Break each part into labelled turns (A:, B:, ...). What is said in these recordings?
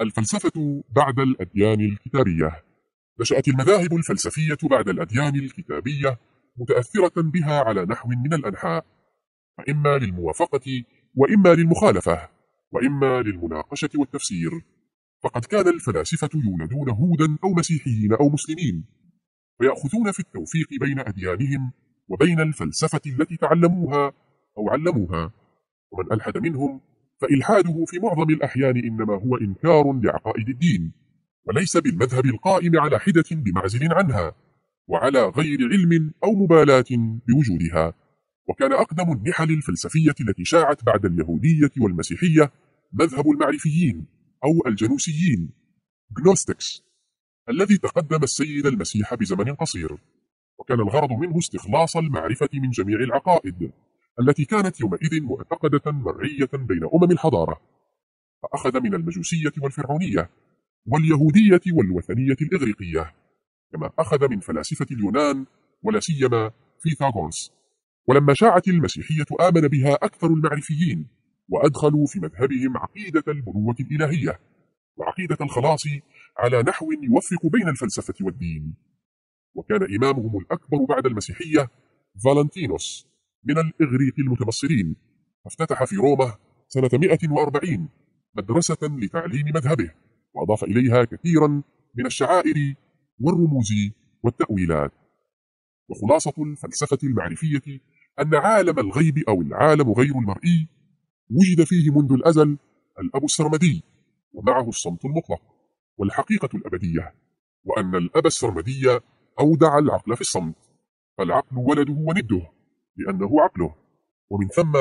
A: الفلسفة بعد الأديان الكتابية. نشأت المذاهب الفلسفية بعد الأديان الكتابية متأثرة بها على نحو من الأنحاء فإما للموافقة وإما للمخالفة وإما للمناقشة والتفسير. فقد كان الفلاسفة يولدون هودا أو مسيحيين أو مسلمين ويأخذون في التوفيق بين أديانهم وبين الفلسفة التي تعلموها أو علموها. ومن ألحد منهم فإلحاده في معظم الأحيان إنما هو إنكار لعقائد الدين وليس بالمذهب القائم على حدة بمعزل عنها وعلى غير علم أو مبالاة بوجودها. وكان أقدم النحل الفلسفية التي شاعت بعد اليهودية والمسيحية مذهب المعرفيين أو الجنوسيين جنوستكس الذي تقدم السيد المسيح بزمن قصير. وكان الغرض منه استخلاص المعرفة من جميع العقائد. التي كانت يومئذ معتقدة مرعية بين أمم الحضارة فأخذ من المجوسية والفرعونية واليهودية والوثنية الإغريقية كما أخذ من فلاسفة اليونان ولا سيما فيثاغورس. ولما شاعت المسيحية آمن بها أكثر المعرفيين وأدخلوا في مذهبهم عقيدة البنوة الإلهية وعقيدة الخلاص على نحو يوفق بين الفلسفة والدين. وكان إمامهم الأكبر بعد المسيحية فالنتينوس. من الإغريق المتبصرين. فافتتح في روما سنة 140 مدرسة لتعليم مذهبه وأضاف إليها كثيرا من الشعائر والرموز والتأويلات. وخلاصة الفلسفة المعرفية أن عالم الغيب أو العالم غير المرئي وجد فيه منذ الأزل الأب السرمدي ومعه الصمت المطلق والحقيقة الأبدية وأن الأب السرمدي أودع العقل في الصمت فالعقل ولده ونده لأنه عقله. ومن ثم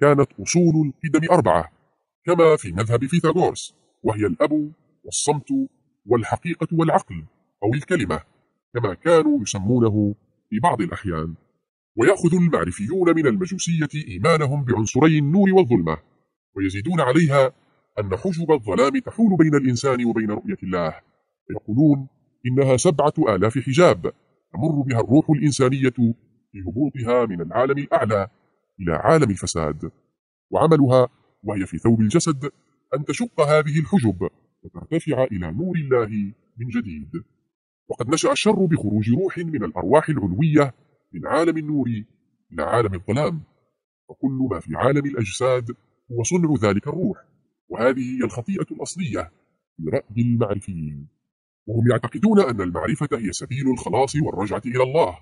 A: كانت أصول القدم أربعة كما في مذهب فيثاغورس وهي الأب والصمت والحقيقة والعقل أو الكلمة كما كانوا يسمونه في بعض الأحيان. ويأخذ المعرفيون من المجوسية إيمانهم بعنصري النور والظلمة ويزيدون عليها أن حجب الظلام تحول بين الإنسان وبين رؤية الله. ويقولون إنها سبعة آلاف حجاب تمر بها الروح الإنسانية في هبوطها من العالم الأعلى إلى عالم الفساد. وعملها وهي في ثوب الجسد أن تشق هذه الحجب وترتفع إلى نور الله من جديد. وقد نشأ الشر بخروج روح من الأرواح العلوية من عالم النور إلى عالم الظلام. وكل ما في عالم الأجساد هو صنع ذلك الروح. وهذه هي الخطيئة الأصلية في رأي المعرفيين وهم يعتقدون أن المعرفة هي سبيل الخلاص والرجعة إلى الله.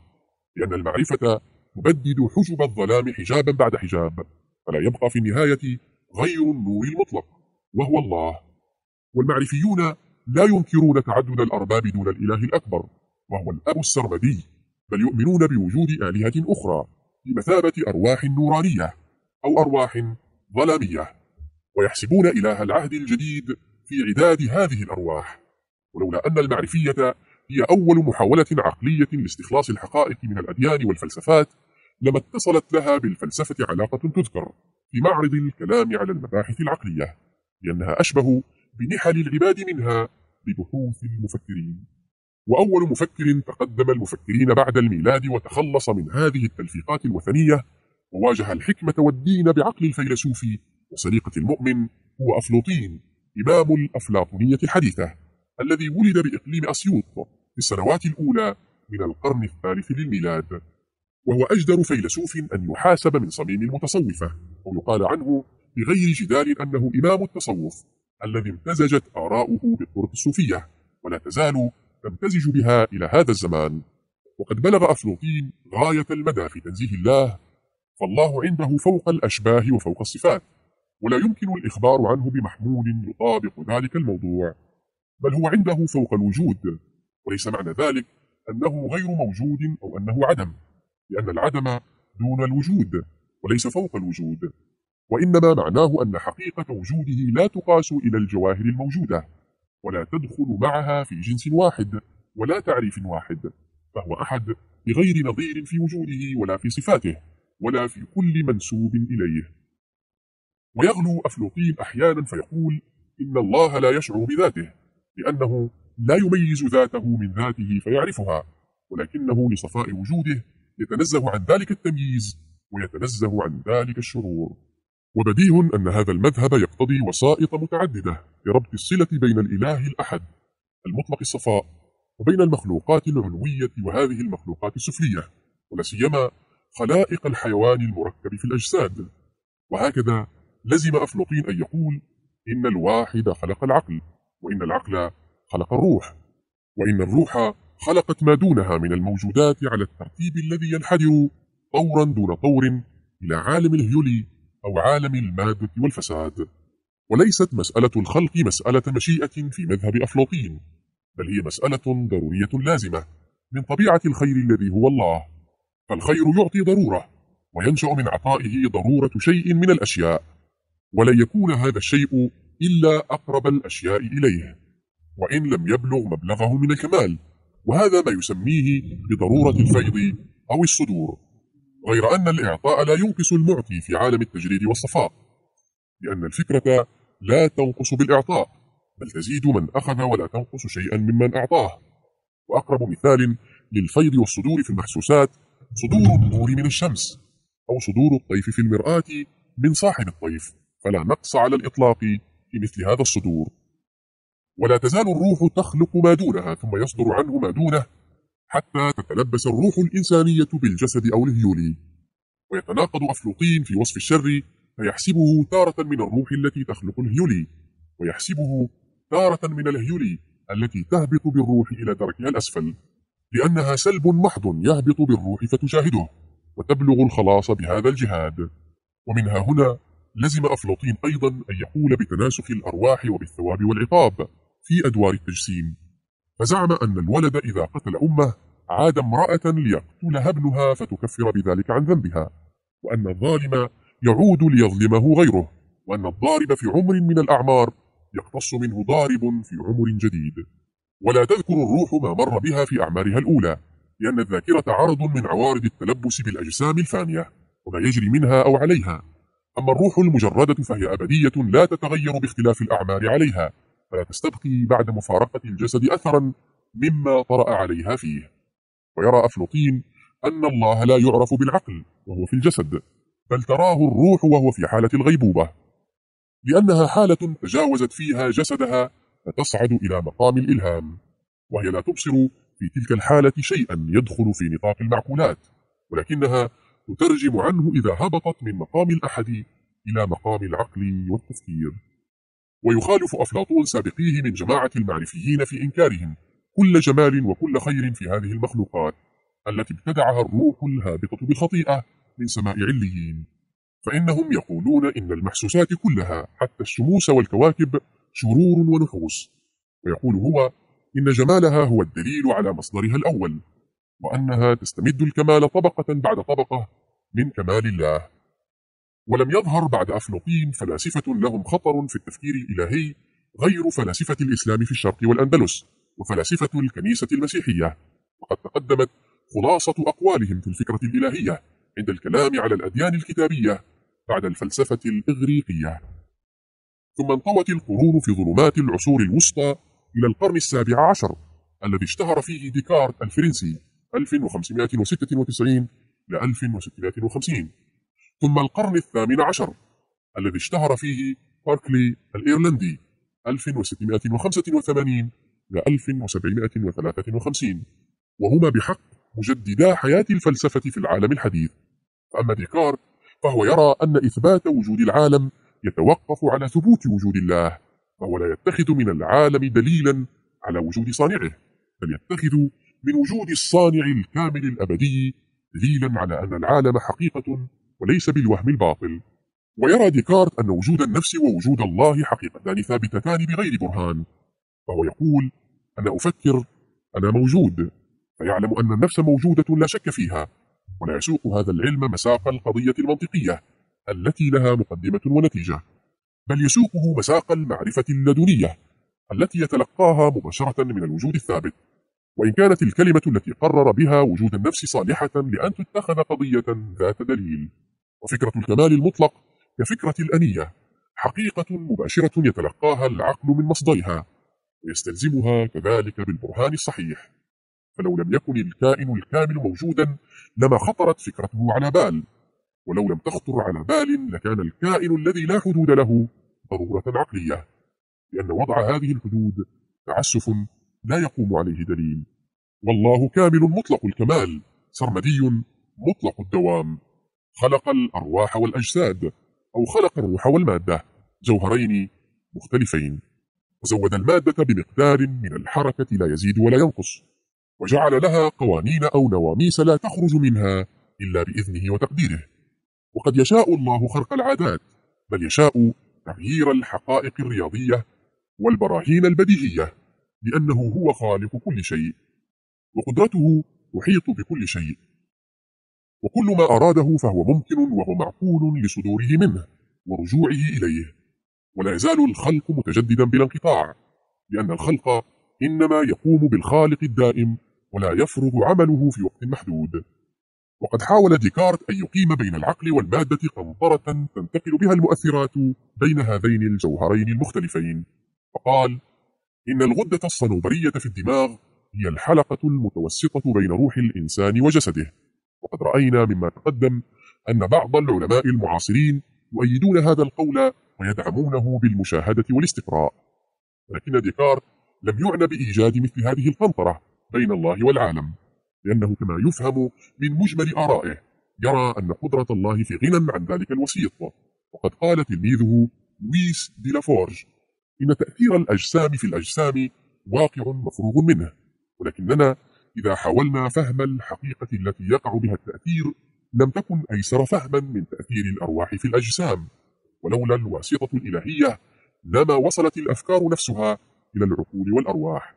A: لأن المعرفة تبدد حجب الظلام حجابا بعد حجاب فلا يبقى في النهاية غير النور المطلق وهو الله. والمعرفيون لا ينكرون تعدد الأرباب دون الإله الأكبر وهو الأب السرمدي بل يؤمنون بوجود آلهة أخرى بمثابة أرواح نورانية أو أرواح ظلامية ويحسبون إله العهد الجديد في عداد هذه الأرواح. ولولا أن المعرفية هي أول محاولة عقلية لاستخلاص الحقائق من الأديان والفلسفات لما اتصلت لها بالفلسفة علاقة تذكر في معرض الكلام على المباحث العقلية لأنها أشبه بنحل العباد منها ببحوث المفكرين. وأول مفكر تقدم المفكرين بعد الميلاد وتخلص من هذه التلفيقات الوثنية وواجه الحكمة والدين بعقل الفيلسوف وسريقة المؤمن هو أفلوطين إمام الأفلاطونية الحديثة. الذي ولد بإقليم أسيوط في السنوات الأولى من القرن الثالث للميلاد وهو أجدر فيلسوف أن يحاسب من صميم المتصوفة ويقال عنه بغير جدال أنه إمام التصوف الذي امتزجت آراؤه بالطرق الصوفية ولا تزال تمتزج بها إلى هذا الزمان. وقد بلغ أفلوطين غاية المدى في تنزيه الله فالله عنده فوق الأشباه وفوق الصفات ولا يمكن الإخبار عنه بمحمول يطابق ذلك الموضوع. بل هو عنده فوق الوجود. وليس معنى ذلك أنه غير موجود أو أنه عدم لأن العدم دون الوجود وليس فوق الوجود. وإنما معناه أن حقيقة وجوده لا تقاس إلى الجواهر الموجودة ولا تدخل معها في جنس واحد ولا تعريف واحد فهو أحد بغير نظير في وجوده ولا في صفاته ولا في كل منسوب إليه. ويغلو أفلوطين أحيانا فيقول إن الله لا يشعر بذاته. لأنه لا يميز ذاته من ذاته فيعرفها ولكنه لصفاء وجوده يتنزه عن ذلك التمييز ويتنزه عن ذلك الشرور وبديه أن هذا المذهب يقتضي وسائط متعددة لربط الصلة بين الإله الأحد المطلق الصفاء وبين المخلوقات العلوية وهذه المخلوقات السفلية ولا سيما خلائق الحيوان المركب في الأجساد. وهكذا لزم أفلوطين أن يقول إن الواحد خلق العقل. وإن العقل خلق الروح وإن الروح خلقت ما دونها من الموجودات على الترتيب الذي ينحدر طورا دون طور إلى عالم الهيولي أو عالم المادة والفساد. وليست مسألة الخلق مسألة مشيئة في مذهب أفلاطين بل هي مسألة ضرورية لازمة من طبيعة الخير الذي هو الله. فالخير يعطي ضرورة وينشأ من عطائه ضرورة شيء من الأشياء. ولن يكون هذا الشيء إلا أقرب الأشياء إليه وإن لم يبلغ مبلغه من الكمال وهذا ما يسميه بضرورة الفيض أو الصدور غير أن الإعطاء لا ينقص المعطي في عالم التجريد والصفاء لأن الفكرة لا تنقص بالإعطاء بل تزيد من أخذ ولا تنقص شيئا ممن أعطاه. وأقرب مثال للفيض والصدور في المحسوسات صدور النور من الشمس أو صدور الطيف في المرآة من صاحب الطيف فلا نقص على الإطلاق في مثل هذا الصدور. ولا تزال الروح تخلق ما دونها ثم يصدر عنه ما دونه حتى تتلبس الروح الإنسانية بالجسد أو الهيولي ويتناقض أفلوطين في وصف الشر فيحسبه تارة من الروح التي تخلق الهيولي ويحسبه تارة من الهيولي التي تهبط بالروح إلى دركها الأسفل لأنها سلب محض يهبط بالروح فتشاهده وتبلغ الخلاص بهذا الجهاد. ومنها هنا لزم أفلاطين أيضا أن يقول بتناسخ الأرواح وبالثواب والعقاب في أدوار التجسيم. فزعم أن الولد إذا قتل أمه عاد امرأة ليقتلها ابنها فتكفر بذلك عن ذنبها وأن الظالم يعود ليظلمه غيره وأن الضارب في عمر من الأعمار يقتص منه ضارب في عمر جديد. ولا تذكر الروح ما مر بها في أعمارها الأولى لأن الذاكرة عرض من عوارض التلبس بالأجسام الفانية وما يجري منها أو عليها. أما الروح المجردة فهي أبدية لا تتغير باختلاف الأعمار عليها فلا تستبقي بعد مفارقة الجسد أثرا مما طرأ عليها فيه. ويرى أفلوطين أن الله لا يعرف بالعقل وهو في الجسد بل تراه الروح وهو في حالة الغيبوبة. لأنها حالة تجاوزت فيها جسدها فتصعد إلى مقام الإلهام وهي لا تبصر في تلك الحالة شيئا يدخل في نطاق المعقولات ولكنها تترجم عنه إذا هبطت من مقام الأحد إلى مقام العقل والتفكير. ويخالف أفلاطون سابقيه من جماعة المعرفيين في إنكارهم كل جمال وكل خير في هذه المخلوقات التي ابتدعها الروح الهابطة بالخطيئة من سماء عليين. فإنهم يقولون إن المحسوسات كلها حتى الشموس والكواكب شرور ونحوس. ويقول هو إن جمالها هو الدليل على مصدرها الأول. وأنها تستمد الكمال طبقة بعد طبقة من كمال الله. ولم يظهر بعد أفلوطين فلاسفة لهم خطر في التفكير الإلهي غير فلاسفة الإسلام في الشرق والأندلس وفلاسفة الكنيسة المسيحية. وقد تقدمت خلاصة أقوالهم في الفكرة الإلهية عند الكلام على الأديان الكتابية بعد الفلسفة الإغريقية. ثم انطوت القرون في ظلمات العصور الوسطى إلى القرن السابع عشر الذي اشتهر فيه ديكارت الفرنسي. 1596 ل 1650 ثم القرن الثامن عشر الذي اشتهر فيه باركلي الإيرلندي 1685 ل 1753 وهما بحق مجددا حياة الفلسفة في العالم الحديث. فأما ديكارت فهو يرى أن إثبات وجود العالم يتوقف على ثبوت وجود الله فهو لا يتخذ من العالم دليلا على وجود صانعه بل يتخذ من وجود الصانع الكامل الأبدي دليلا على أن العالم حقيقة وليس بالوهم الباطل. ويرى ديكارت أن وجود النفس ووجود الله حقيقتان ثابتتان بغير برهان. فهو يقول أنا أفكر أنا موجود. فيعلم أن النفس موجودة لا شك فيها ولا يسوق هذا العلم مساق القضية المنطقية التي لها مقدمة ونتيجة بل يسوقه مساق المعرفة اللدنية التي يتلقاها مباشرة من الوجود الثابت. وإن كانت الكلمة التي قرر بها وجود النفس صالحة لأن تتخذ قضية ذات دليل. وفكرة الكمال المطلق كفكرة الأنية حقيقة مباشرة يتلقاها العقل من مصدرها ويستلزمها كذلك بالبرهان الصحيح. فلو لم يكن الكائن الكامل موجودا لما خطرت فكرته على بال ولو لم تخطر على بال لكان الكائن الذي لا حدود له ضرورة عقلية لأن وضع هذه الحدود تعسف لا يقوم عليه دليل. والله كامل مطلق الكمال سرمدي مطلق الدوام. خلق الأرواح والأجساد أو خلق الروح والمادة. جوهرين مختلفين. وزود المادة بمقدار من الحركة لا يزيد ولا ينقص. وجعل لها قوانين أو نواميس لا تخرج منها إلا بإذنه وتقديره. وقد يشاء الله خرق العادات بل يشاء تغيير الحقائق الرياضية والبراهين البديهية. لأنه هو خالق كل شيء وقدرته تحيط بكل شيء. وكل ما أراده فهو ممكن وهو معقول لصدوره منه ورجوعه إليه. ولا يزال الخلق متجددا بلا انقطاع لأن الخلق إنما يقوم بالخالق الدائم ولا يفرغ عمله في وقت محدود. وقد حاول ديكارت أن يقيم بين العقل والمادة قنطرة تنتقل بها المؤثرات بين هذين الجوهرين المختلفين فقال إن الغدة الصنوبرية في الدماغ هي الحلقة المتوسطة بين روح الإنسان وجسده. وقد رأينا مما تقدم أن بعض العلماء المعاصرين يؤيدون هذا القول ويدعمونه بالمشاهدة والاستقراء. ولكن ديكارت لم يعنى بإيجاد مثل هذه القنطرة بين الله والعالم لأنه كما يفهم من مجمل آرائه يرى أن قدرة الله في غنى عن ذلك الوسيط. وقد قال تلميذه لويس دي لافورج إن تأثير الأجسام في الأجسام واقع مفروغ منه ولكننا إذا حاولنا فهم الحقيقة التي يقع بها التأثير لم تكن أيسر فهما من تأثير الأرواح في الأجسام ولولا الواسطة الإلهية لما وصلت الأفكار نفسها إلى العقول والأرواح.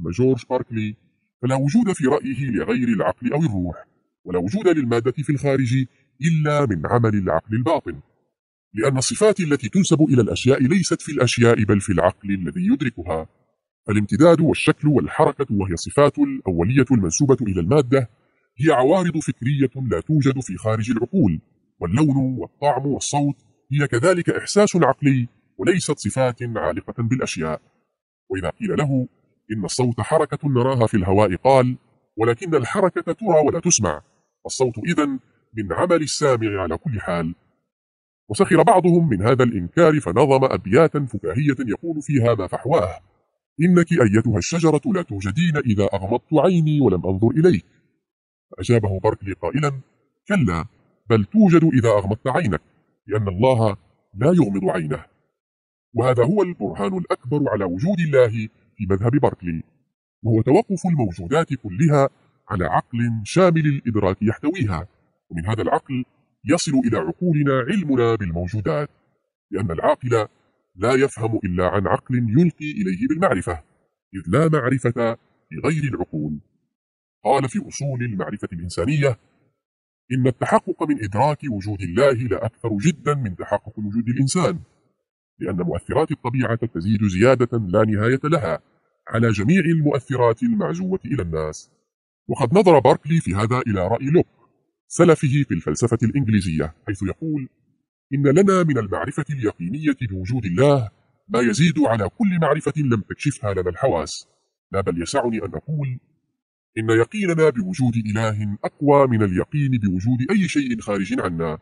A: أما جورج باركلي فلا وجود في رأيه لغير العقل أو الروح ولا وجود للمادة في الخارج إلا من عمل العقل الباطن. لأن الصفات التي تنسب إلى الأشياء ليست في الأشياء بل في العقل الذي يدركها. الامتداد والشكل والحركة وهي الصفات الأولية المنسوبة إلى المادة هي عوارض فكرية لا توجد في خارج العقول واللون والطعم والصوت هي كذلك إحساس عقلي وليست صفات عالقة بالأشياء. وإذا قيل له إن الصوت حركة نراها في الهواء قال ولكن الحركة ترى ولا تسمع. الصوت إذن من عمل السامع على كل حال. وسخر بعضهم من هذا الإنكار فنظم أبياتا فكاهية يقول فيها ما فحواه. إنك أيتها الشجرة لا توجدين إذا أغمضت عيني ولم أنظر إليك. فأجابه باركلي قائلا كلا بل توجد إذا أغمضت عينك لأن الله لا يغمض عينه. وهذا هو البرهان الأكبر على وجود الله في مذهب باركلي وهو توقف الموجودات كلها على عقل شامل الإدراك يحتويها. ومن هذا العقل يصل إلى عقولنا علمنا بالموجودات لأن العاقل لا يفهم إلا عن عقل يلقي إليه بالمعرفة إذ لا معرفة لغير العقول. قال في أصول المعرفة الإنسانية إن التحقق من إدراك وجود الله لأكثر جدا من تحقق وجود الإنسان لأن مؤثرات الطبيعة تزيد زيادة لا نهاية لها على جميع المؤثرات المعزوة إلى الناس. وقد نظر باركلي في هذا إلى رأي لوك. سلفه في الفلسفة الإنجليزية حيث يقول إن لنا من المعرفة اليقينية بوجود الله ما يزيد على كل معرفة لم تكشفها لنا الحواس. لا بل يسعني أن أقول إن يقيننا بوجود إله أقوى من اليقين بوجود أي شيء خارج عنا.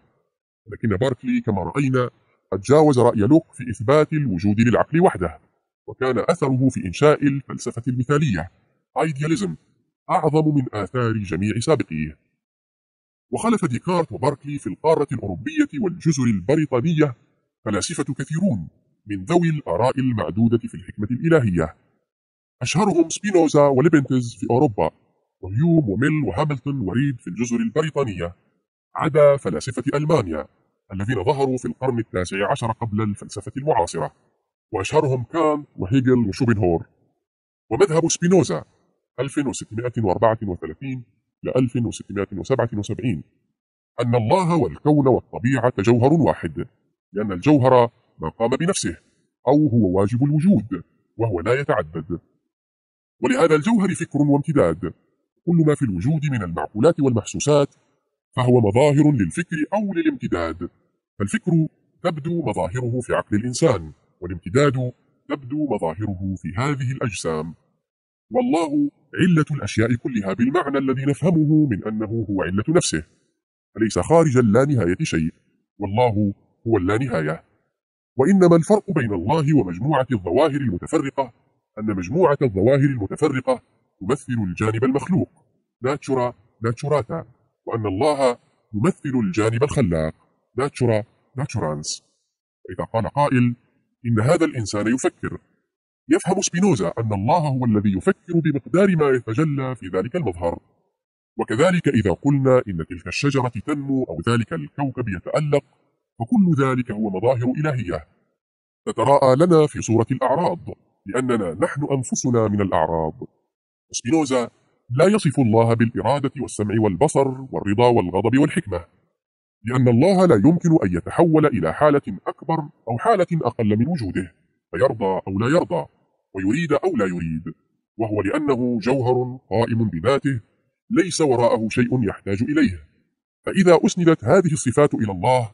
A: لكن باركلي كما رأينا قد جاوز رأي لوك في إثبات الوجود للعقل وحده وكان أثره في إنشاء الفلسفة المثالية ايدياليزم أعظم من آثار جميع سابقيه. وخلف ديكارت وباركلي في القارة الأوروبية والجزر البريطانية فلاسفة كثيرون من ذوي الآراء المعدودة في الحكمة الإلهية. أشهرهم سبينوزا وليبنتز في أوروبا وهيوم وميل وهاملتون وريد في الجزر البريطانية. عدا فلاسفة ألمانيا الذين ظهروا في القرن التاسع عشر قبل الفلسفة المعاصرة. وأشهرهم كانت وهيجل وشوبنهور. ومذهب سبينوزا 1634 ل 1677 أن الله والكون والطبيعة جوهر واحد. لأن الجوهر ما قام بنفسه أو هو واجب الوجود وهو لا يتعدد. ولهذا الجوهر فكر وامتداد. كل ما في الوجود من المعقولات والمحسوسات فهو مظاهر للفكر أو للامتداد. فالفكر تبدو مظاهره في عقل الإنسان والامتداد تبدو مظاهره في هذه الأجسام. والله علة الأشياء كلها بالمعنى الذي نفهمه من أنه هو علة نفسه فليس خارج اللانهاية شيء والله هو اللانهاية وإنما الفرق بين الله ومجموعة الظواهر المتفرقة أن مجموعة الظواهر المتفرقة تمثل الجانب المخلوق ناتشورا ناتشوراتا وأن الله يمثل الجانب الخلاق ناتشورا ناتشورانس. وإذا قال قائل إن هذا الإنسان يفكر يفهم سبينوزا أن الله هو الذي يفكر بمقدار ما يتجلى في ذلك المظهر. وكذلك إذا قلنا إن تلك الشجرة تنمو أو ذلك الكوكب يتألق فكل ذلك هو مظاهر إلهية. تتراءى لنا في صورة الأعراض لأننا نحن أنفسنا من الأعراض. سبينوزا لا يصف الله بالإرادة والسمع والبصر والرضا والغضب والحكمة. لأن الله لا يمكن أن يتحول إلى حالة أكبر أو حالة أقل من وجوده فيرضى أو لا يرضى. ويريد أو لا يريد وهو لأنه جوهر قائم بذاته ليس وراءه شيء يحتاج إليه. فإذا أسندت هذه الصفات إلى الله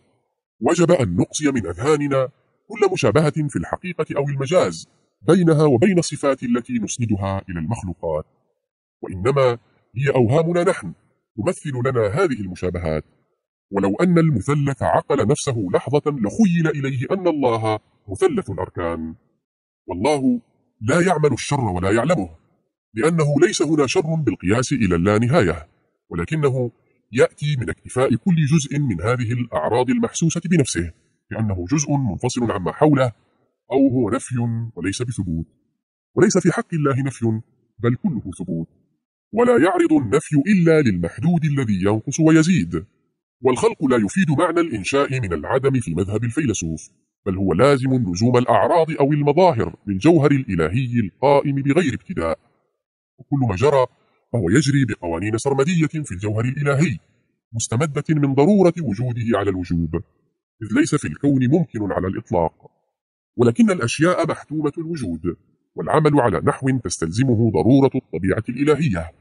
A: وجب أن نقصي من أذهاننا كل مشابهة في الحقيقة أو المجاز بينها وبين الصفات التي نسندها إلى المخلوقات. وإنما هي أوهامنا نحن تمثل لنا هذه المشابهات. ولو أن المثلث عقل نفسه لحظة لخيل إليه أن الله مثلث الأركان. والله لا يعمل الشر ولا يعلمه لأنه ليس هنا شر بالقياس إلى اللانهاية ولكنه يأتي من اكتفاء كل جزء من هذه الأعراض المحسوسة بنفسه لأنه جزء منفصل عما حوله أو هو نفي وليس بثبوت. وليس في حق الله نفي بل كله ثبوت. ولا يعرض النفي إلا للمحدود الذي ينقص ويزيد. والخلق لا يفيد معنى الإنشاء من العدم في مذهب الفيلسوف. بل هو لازم لزوم الأعراض أو المظاهر للجوهر الإلهي القائم بغير ابتداء. وكل ما جرى فهو يجري بقوانين سرمدية في الجوهر الإلهي مستمدة من ضرورة وجوده على الوجوب إذ ليس في الكون ممكن على الإطلاق. ولكن الأشياء محتومة الوجود والعمل على نحو تستلزمه ضرورة الطبيعة الإلهية.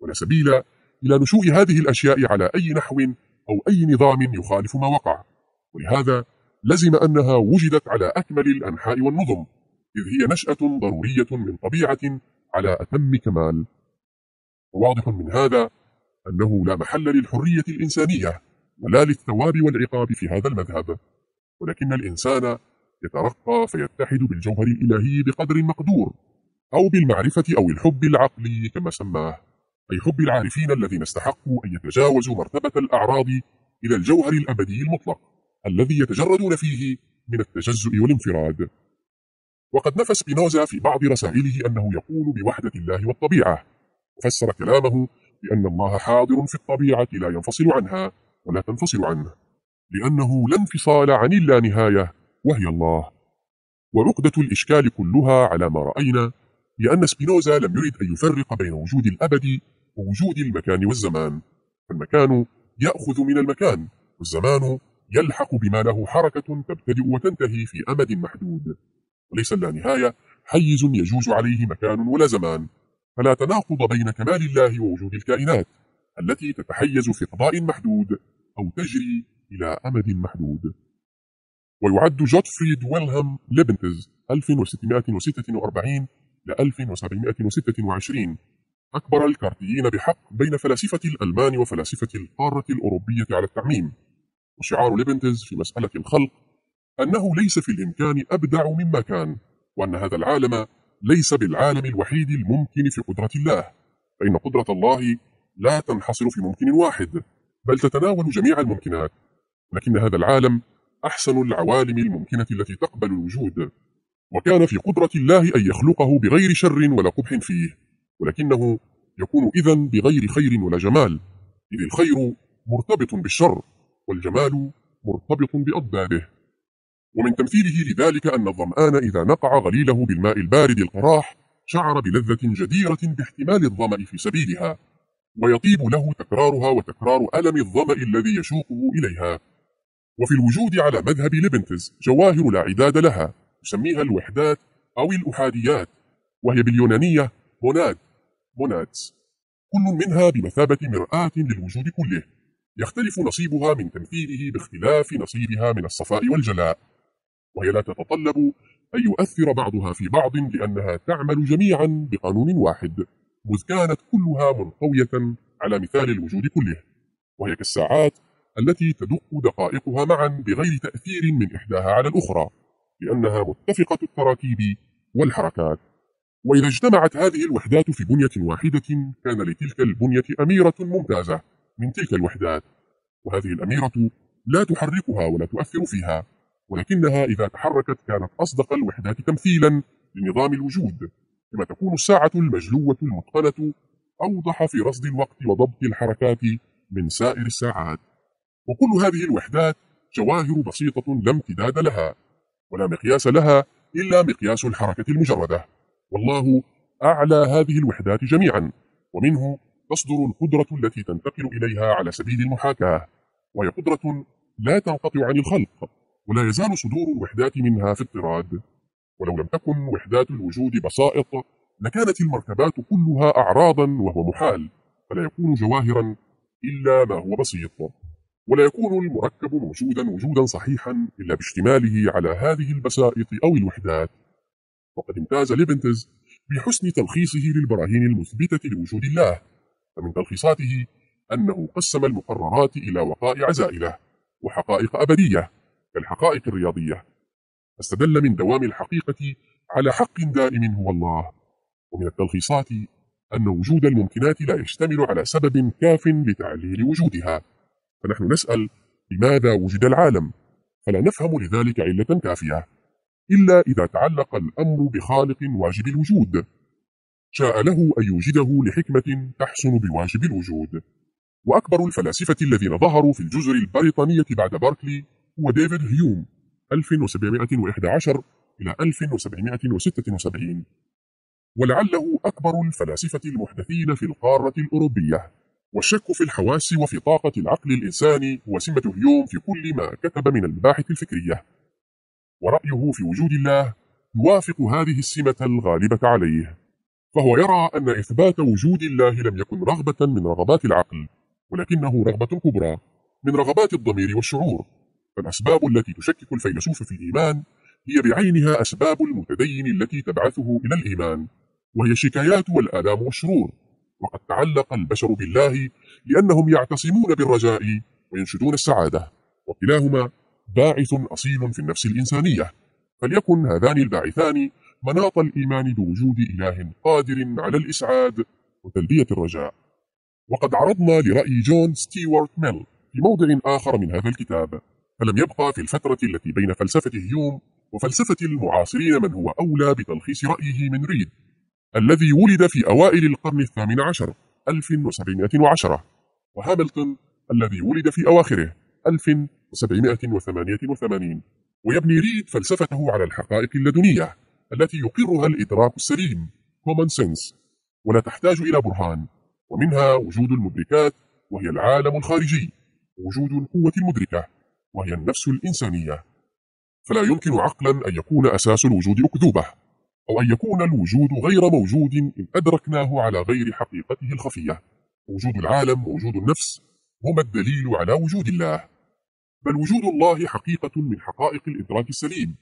A: ولا سبيل إلى نشوء هذه الأشياء على أي نحو أو أي نظام يخالف ما وقع. ولهذا لزم أنها وجدت على أكمل الأنحاء والنظم إذ هي نشأة ضرورية من طبيعة على أتم كمال. وواضح من هذا أنه لا محل للحرية الإنسانية ولا للثواب والعقاب في هذا المذهب. ولكن الإنسان يترقى فيتحد بالجوهر الإلهي بقدر مقدور أو بالمعرفة أو الحب العقلي كما سماه أي حب العارفين الذين استحقوا أن يتجاوزوا مرتبة الأعراض إلى الجوهر الأبدي المطلق. الذي يتجردون فيه من التجزؤ والانفراد. وقد نفى سبينوزا في بعض رسائله أنه يقول بوحدة الله والطبيعة. وفسر كلامه بأن الله حاضر في الطبيعة لا ينفصل عنها ولا تنفصل عنه لأنه لا انفصال عن اللانهاية وهي الله. وعقدة الإشكال كلها على ما رأينا هي أن سبينوزا لم يرد أن يفرق بين وجود الأبد ووجود المكان والزمان. فالمكان يأخذ من المكان والزمان يلحق بما له حركة تبتدئ وتنتهي في أمد محدود. وليس اللانهاية حيز يجوز عليه مكان ولا زمان. فلا تناقض بين كمال الله ووجود الكائنات التي تتحيز في قضاء محدود أو تجري إلى أمد محدود. ويعد جوتفريد ويلهام ليبنتز 1646 ل 1726 أكبر الكارتيين بحق بين فلاسفة الألمان وفلاسفة القارة الأوروبية على التعميم. وشعار ليبنتز في مسألة الخلق أنه ليس في الإمكان أبدع مما كان وأن هذا العالم ليس بالعالم الوحيد الممكن في قدرة الله فإن قدرة الله لا تنحصر في ممكن واحد بل تتناول جميع الممكنات لكن هذا العالم أحسن العوالم الممكنة التي تقبل الوجود وكان في قدرة الله أن يخلقه بغير شر ولا قبح فيه ولكنه يكون إذا بغير خير ولا جمال إذ الخير مرتبط بالشر. والجمال مرتبط بأضداده. ومن تمثيله لذلك أن الظمآن إذا نقع غليله بالماء البارد القراح شعر بلذة جديرة باحتمال الظمأ في سبيلها ويطيب له تكرارها وتكرار ألم الظمأ الذي يشوقه إليها. وفي الوجود على مذهب ليبنتز جواهر لا عداد لها يسميها الوحدات أو الأحاديات وهي باليونانية موناد مونادز كل منها بمثابة مرآة للوجود كله. يختلف نصيبها من تمثيله باختلاف نصيبها من الصفاء والجلاء. وهي لا تتطلب أن يؤثر بعضها في بعض لأنها تعمل جميعا بقانون واحد مذ كانت كلها منطوية على مثال الوجود كله. وهي كالساعات التي تدق دقائقها معا بغير تأثير من إحداها على الأخرى لأنها متفقة التراكيب والحركات. وإذا اجتمعت هذه الوحدات في بنية واحدة كان لتلك البنية أميرة ممتازة. من تلك الوحدات وهذه الأميرة لا تحركها ولا تؤثر فيها ولكنها إذا تحركت كانت أصدق الوحدات تمثيلا لنظام الوجود كما تكون الساعة المجلوة المتقنة أوضح في رصد الوقت وضبط الحركات من سائر الساعات. وكل هذه الوحدات جواهر بسيطة لا امتداد لها ولا مقياس لها إلا مقياس الحركة المجردة. والله أعلى هذه الوحدات جميعا ومنه تصدر القدرة التي تنتقل إليها على سبيل المحاكاة وهي قدرة لا تنقطع عن الخلق ولا يزال صدور الوحدات منها في اضطراد. ولو لم تكن وحدات الوجود بسائط لكانت المركبات كلها أعراضا وهو محال فلا يكون جواهرا إلا ما هو بسيط. ولا يكون المركب موجودا وجودا صحيحا إلا باشتماله على هذه البسائط أو الوحدات. وقد امتاز ليبنتز بحسن تلخيصه للبراهين المثبتة لوجود الله فمن تلخيصاته أنه قسم المقررات إلى وقائع زائلة وحقائق أبدية كالحقائق الرياضية. فاستدل من دوام الحقيقة على حق دائم هو الله. ومن التلخيصات أن وجود الممكنات لا يشتمل على سبب كاف لتعليل وجودها. فنحن نسأل لماذا وجد العالم؟ فلا نفهم لذلك علة كافية إلا إذا تعلق الأمر بخالق واجب الوجود. شاء له أن يوجده لحكمة تحسن بواجب الوجود. وأكبر الفلاسفة الذين ظهروا في الجزر البريطانية بعد باركلي هو ديفيد هيوم 1711 إلى 1776 ولعله أكبر الفلاسفة المحدثين في القارة الأوروبية. والشك في الحواس وفي طاقة العقل الإنساني هو سمة هيوم في كل ما كتب من المباحث الفكرية. ورأيه في وجود الله يوافق هذه السمة الغالبة عليه. فهو يرى أن إثبات وجود الله لم يكن رغبة من رغبات العقل ولكنه رغبة كبرى من رغبات الضمير والشعور. فالأسباب التي تشكك الفيلسوف في الإيمان هي بعينها أسباب المتدين التي تبعثه إلى الإيمان وهي الشكايات والآلام والشرور. وقد تعلق البشر بالله لأنهم يعتصمون بالرجاء وينشدون السعادة وكلاهما باعث أصيل في النفس الإنسانية. فليكن هذان الباعثان مناط الإيمان بوجود إله قادر على الإسعاد وتلبية الرجاء. وقد عرضنا لرأي جون ستيوارت ميل في موضع آخر من هذا الكتاب فلم يبق في الفترة التي بين فلسفة هيوم وفلسفة المعاصرين من هو أولى بتلخيص رأيه من ريد الذي ولد في أوائل القرن الثامن عشر 1710 وهاملتون الذي ولد في أواخره 1788 ويبني ريد فلسفته على الحقائق اللدنية. التي يقرها الإدراك السليم common sense ولا تحتاج إلى برهان. ومنها وجود المدركات وهي العالم الخارجي. وجود القوة المدركة وهي النفس الإنسانية. فلا يمكن عقلا أن يكون أساس الوجود أكذوبة أو أن يكون الوجود غير موجود إن أدركناه على غير حقيقته الخفية. وجود العالم ووجود النفس هما الدليل على وجود الله. بل وجود الله حقيقة من حقائق الإدراك السليم.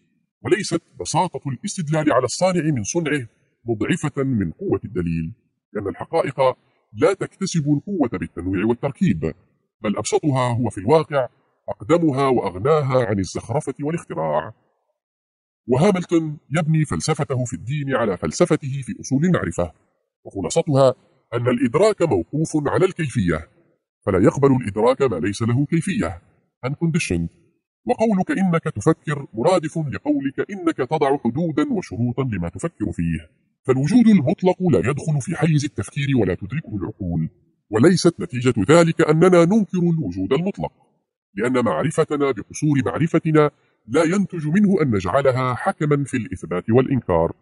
A: وليست بساطة الاستدلال على الصانع من صنعه مضعفة من قوة الدليل لأن الحقائق لا تكتسب القوة بالتنويع والتركيب بل أبسطها هو في الواقع أقدمها وأغناها عن الزخرفة والاختراع. وهاملتون يبني فلسفته في الدين على فلسفته في أصول المعرفة وخلاصتها أن الإدراك موقوف على الكيفية فلا يقبل الإدراك ما ليس له كيفية. Unconditioned وقولك إنك تفكر مرادف لقولك إنك تضع حدودا وشروطا لما تفكر فيه. فالوجود المطلق لا يدخل في حيز التفكير ولا تدركه العقول. وليست نتيجة ذلك أننا ننكر الوجود المطلق. لأن معرفتنا بقصور معرفتنا لا ينتج منه أن نجعلها حكما في الإثبات والإنكار.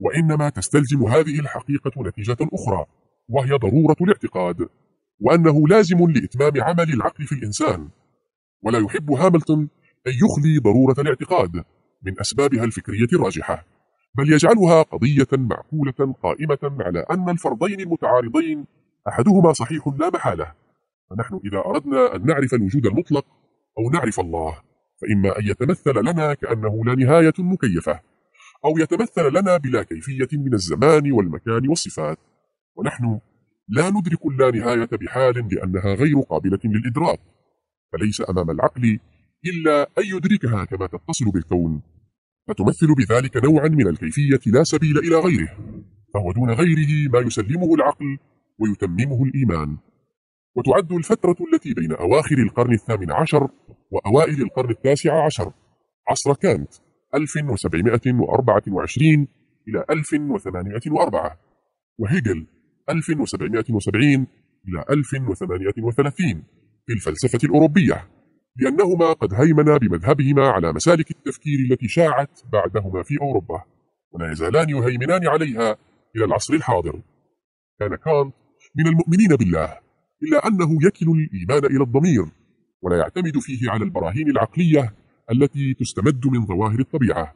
A: وإنما تستلزم هذه الحقيقة نتيجة أخرى وهي ضرورة الاعتقاد وأنه لازم لإتمام عمل العقل في الإنسان. ولا يحب هاملتون أن يخلي ضرورة الاعتقاد من أسبابها الفكرية الراجحة بل يجعلها قضية معقولة قائمة على أن الفرضين المتعارضين أحدهما صحيح لا محالة. فنحن إذا أردنا أن نعرف الوجود المطلق أو نعرف الله فإما أن يتمثل لنا كأنه لا نهاية مكيفة أو يتمثل لنا بلا كيفية من الزمان والمكان والصفات. ونحن لا ندرك اللا نهاية بحال لأنها غير قابلة للإدراك. فليس أمام العقل إلا أن يدركها كما تتصل بالكون. فتمثل بذلك نوعا من الكيفية لا سبيل إلى غيره فهو دون غيره ما يسلمه العقل ويتممه الإيمان. وتعد الفترة التي بين أواخر القرن الثامن عشر وأوائل القرن التاسع عشر عصر كانت 1724 إلى 1804 وهيجل 1770 إلى 1830 في الفلسفة الأوروبية لأنهما قد هيمنا بمذهبهما على مسالك التفكير التي شاعت بعدهما في أوروبا ولا يزالان يهيمنان عليها إلى العصر الحاضر. كان كانت من المؤمنين بالله إلا أنه يكل الإيمان إلى الضمير ولا يعتمد فيه على البراهين العقلية التي تستمد من ظواهر الطبيعة.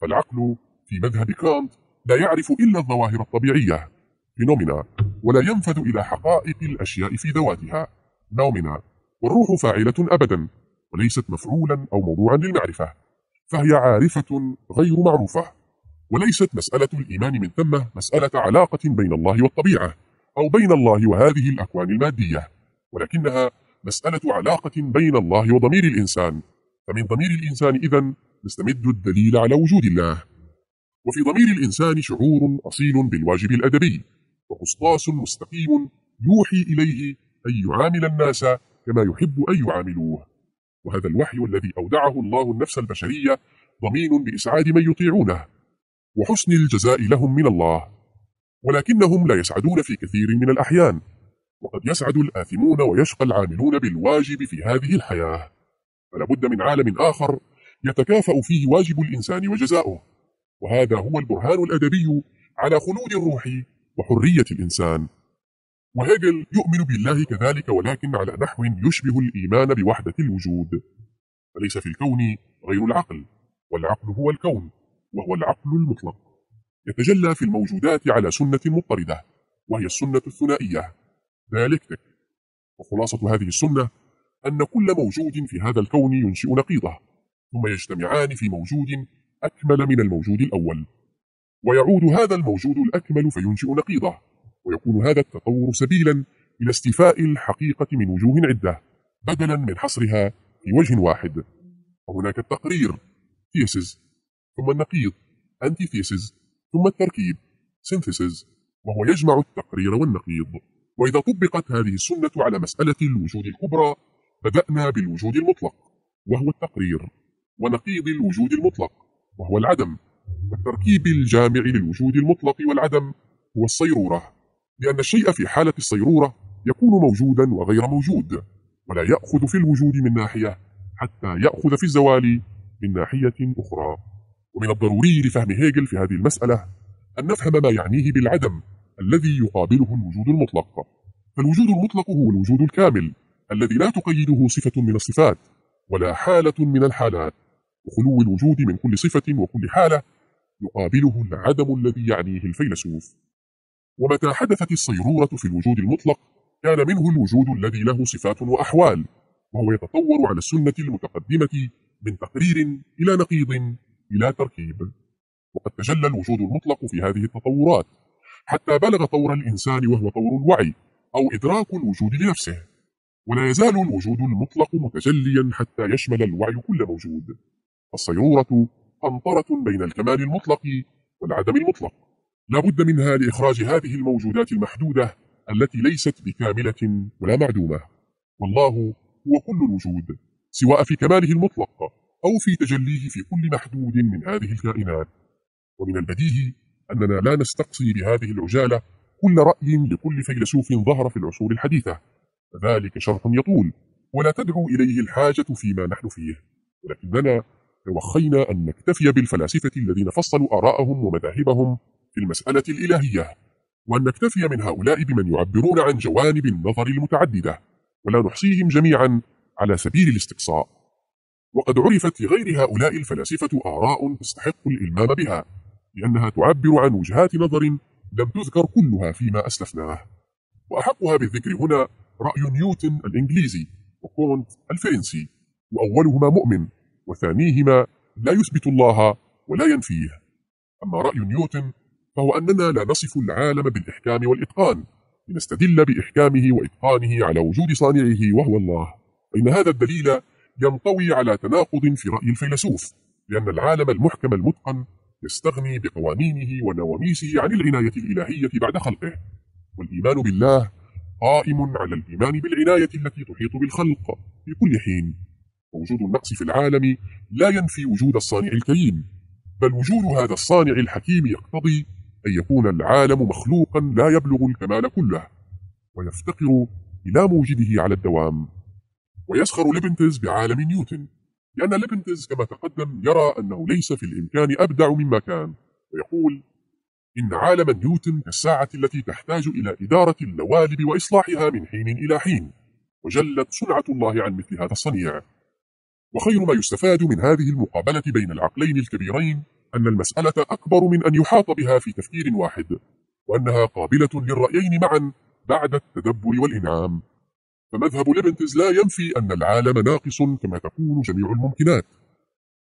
A: فالعقل في مذهب كانت لا يعرف إلا الظواهر الطبيعية فينومينا ولا ينفذ إلى حقائق الأشياء في ذواتها. نومنا والروح فاعلة أبدا وليست مفعولا أو موضوعا للمعرفة فهي عارفة غير معروفة وليست مسألة الإيمان من ثم مسألة علاقة بين الله والطبيعة أو بين الله وهذه الأكوان المادية ولكنها مسألة علاقة بين الله وضمير الإنسان فمن ضمير الإنسان إذن نستمد الدليل على وجود الله. وفي ضمير الإنسان شعور أصيل بالواجب الأدبي وقسطاس مستقيم يوحي إليه أن يعامل الناس كما يحب أن يعاملوه. وهذا الوحي الذي أودعه الله النفس البشرية ضمين بإسعاد من يطيعونه وحسن الجزاء لهم من الله. ولكنهم لا يسعدون في كثير من الأحيان وقد يسعد الآثمون ويشقى العاملون بالواجب في هذه الحياة. فلا بد من عالم آخر يتكافأ فيه واجب الإنسان وجزاؤه. وهذا هو البرهان الأدبي على خلود الروح وحرية الإنسان. وهيجل يؤمن بالله كذلك ولكن على نحو يشبه الإيمان بوحدة الوجود. فليس في الكون غير العقل والعقل هو الكون وهو العقل المطلق. يتجلى في الموجودات على سنة مضطردة وهي السنة الثنائية. ديالكتيك وخلاصة هذه السنة أن كل موجود في هذا الكون ينشئ نقيضه ثم يجتمعان في موجود أكمل من الموجود الأول. ويعود هذا الموجود الأكمل فينشئ نقيضه. ويكون هذا التطور سبيلا إلى استيفاء الحقيقة من وجوه عدة بدلا من حصرها في وجه واحد. وهناك التقرير thesis ثم النقيض antithesis ثم التركيب synthesis وهو يجمع التقرير والنقيض. وإذا طبقت هذه السنة على مسألة الوجود الكبرى بدأنا بالوجود المطلق وهو التقرير ونقيض الوجود المطلق وهو العدم. والتركيب الجامع للوجود المطلق والعدم هو الصيرورة. لأن الشيء في حالة الصيرورة يكون موجودا وغير موجود ولا يأخذ في الوجود من ناحية حتى يأخذ في الزوال من ناحية أخرى. ومن الضروري لفهم هيجل في هذه المسألة أن نفهم ما يعنيه بالعدم الذي يقابله الوجود المطلق. فالوجود المطلق هو الوجود الكامل الذي لا تقيده صفة من الصفات ولا حالة من الحالات. وخلو الوجود من كل صفة وكل حالة يقابله العدم الذي يعنيه الفيلسوف. ومتى حدثت الصيرورة في الوجود المطلق كان منه الوجود الذي له صفات وأحوال وهو يتطور على السنة المتقدمة من تقرير إلى نقيض إلى تركيب. وقد تجلى الوجود المطلق في هذه التطورات حتى بلغ طور الإنسان وهو طور الوعي أو إدراك الوجود لنفسه. ولا يزال الوجود المطلق متجليا حتى يشمل الوعي كل موجود. فالصيرورة قنطرة بين الكمال المطلق والعدم المطلق. لا بد منها لإخراج هذه الموجودات المحدودة التي ليست بكاملة ولا معدومة. والله هو كل الوجود سواء في كماله المطلق أو في تجليه في كل محدود من هذه الكائنات. ومن البديهي أننا لا نستقصي بهذه العجالة كل رأي لكل فيلسوف ظهر في العصور الحديثة. فذلك شرح يطول ولا تدعو إليه الحاجة فيما نحن فيه. ولكننا توخينا أن نكتفي بالفلاسفة الذين فصلوا آراءهم ومذاهبهم في المسألة الإلهية وأن نكتفي من هؤلاء بمن يعبرون عن جوانب النظر المتعددة ولا نحصيهم جميعا على سبيل الاستقصاء. وقد عرفت لغير هؤلاء الفلاسفة آراء تستحق الإلمام بها لأنها تعبر عن وجهات نظر لم تذكر كلها فيما أسلفناه. وأحقها بالذكر هنا رأي نيوتن الإنجليزي وكونت الفرنسي وأولهما مؤمن وثانيهما لا يثبت الله ولا ينفيه. أما رأي نيوتن فهو أننا لا نصف العالم بالإحكام والإتقان. لنستدل بإحكامه وإتقانه على وجود صانعه وهو الله. فإن هذا الدليل ينطوي على تناقض في رأي الفيلسوف لأن العالم المحكم المتقن يستغني بقوانينه ونواميسه عن العناية الإلهية بعد خلقه. والإيمان بالله قائم على الإيمان بالعناية التي تحيط بالخلق في كل حين. ووجود النقص في العالم لا ينفي وجود الصانع الكريم بل وجود هذا الصانع الحكيم يقتضي أن يكون العالم مخلوقا لا يبلغ الكمال كله ويفتقر إلى موجده على الدوام. ويسخر ليبنتز بعالم نيوتن لأن ليبنتز كما تقدم يرى أنه ليس في الإمكان أبدع مما كان ويقول إن عالم نيوتن كالساعة التي تحتاج إلى إدارة اللوالب وإصلاحها من حين إلى حين وجلت صنعة الله عن مثل هذا الصنيع. وخير ما يستفاد من هذه المقابلة بين العقلين الكبيرين أن المسألة أكبر من أن يحاط بها في تفكير واحد وأنها قابلة للرأيين معا بعد التدبر والإنعام. فمذهب ليبنتز لا ينفي أن العالم ناقص كما تكون جميع الممكنات.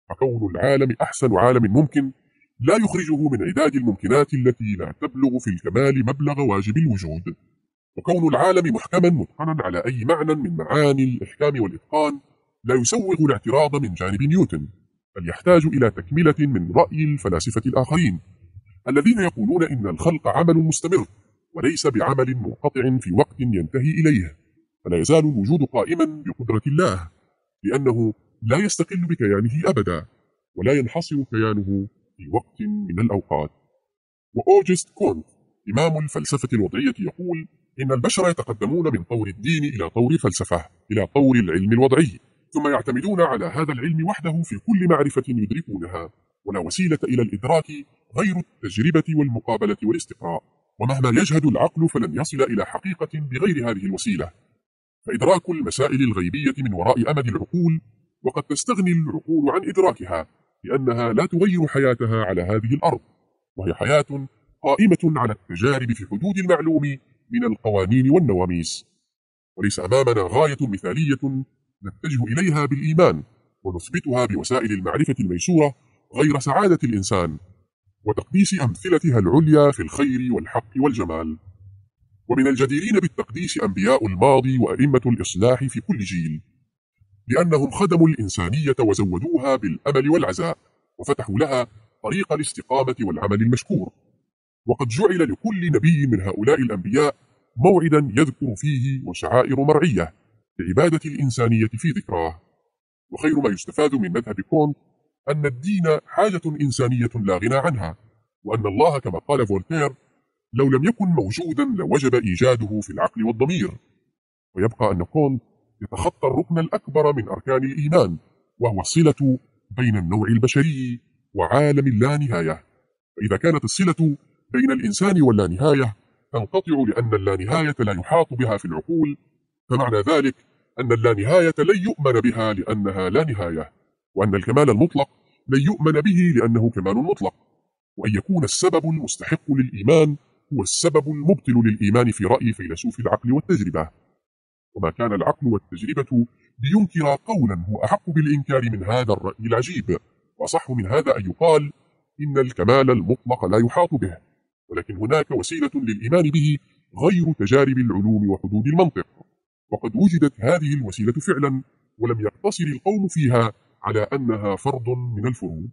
A: فكون العالم أحسن عالم ممكن لا يخرجه من عداد الممكنات التي لا تبلغ في الكمال مبلغ واجب الوجود. وكون العالم محكما متقنا على أي معنى من معاني الإحكام والإتقان لا يسوغ الاعتراض من جانب نيوتن. بل يحتاج إلى تكملة من رأي الفلاسفة الآخرين الذين يقولون إن الخلق عمل مستمر وليس بعمل منقطع في وقت ينتهي إليه فلا يزال الوجود قائما بقدرة الله لأنه لا يستقل بكيانه أبدا ولا ينحصر كيانه في وقت من الأوقات. وأوجست كونت إمام الفلسفة الوضعية يقول إن البشر يتقدمون من طور الدين إلى طور الفلسفة إلى طور العلم الوضعي ثم يعتمدون على هذا العلم وحده في كل معرفة يدركونها. ولا وسيلة إلى الإدراك غير التجربة والمقابلة والاستقراء. ومهما يجهد العقل فلن يصل إلى حقيقة بغير هذه الوسيلة. فإدراك المسائل الغيبية من وراء أمد العقول وقد تستغني العقول عن إدراكها لأنها لا تغير حياتها على هذه الأرض. وهي حياة قائمة على التجارب في حدود المعلوم من القوانين والنواميس. وليس أمامنا غاية مثالية نتجه إليها بالإيمان ونثبتها بوسائل المعرفة الميسورة غير سعادة الإنسان وتقديس أمثلتها العليا في الخير والحق والجمال. ومن الجديرين بالتقديس أنبياء الماضي وأئمة الإصلاح في كل جيل لأنهم خدموا الإنسانية وزودوها بالأمل والعزاء وفتحوا لها طريق الاستقامة والعمل المشكور. وقد جعل لكل نبي من هؤلاء الأنبياء موعدا يذكر فيه وشعائر مرعية. لعبادة الإنسانية في ذكراه. وخير ما يستفاد من مذهب كونت أن الدين حاجة إنسانية لا غنى عنها وأن الله كما قال فولتير لو لم يكن موجودا لوجب إيجاده في العقل والضمير. ويبقى أن كونت يتخطى الركن الأكبر من أركان الإيمان وهو الصلة بين النوع البشري وعالم اللانهاية فإذا كانت الصلة بين الإنسان واللانهاية تنقطع لأن اللانهاية لا يحاط بها في العقول فمعنى ذلك أن اللانهاية لن يؤمن بها لأنها لا نهاية وأن الكمال المطلق لن يؤمن به لأنه كمال مطلق. وأن يكون السبب المستحق للإيمان هو السبب المبطل للإيمان في رأي فيلسوف العقل والتجربة. وما كان العقل والتجربة لينكر قولا هو أحق بالإنكار من هذا الرأي العجيب. وأصح من هذا أن يقال إن الكمال المطلق لا يحاط به ولكن هناك وسيلة للإيمان به غير تجارب العلوم وحدود المنطق. وقد وجدت هذه الوسيلة فعلا ولم يقتصر القوم فيها على أنها فرض من الفروض.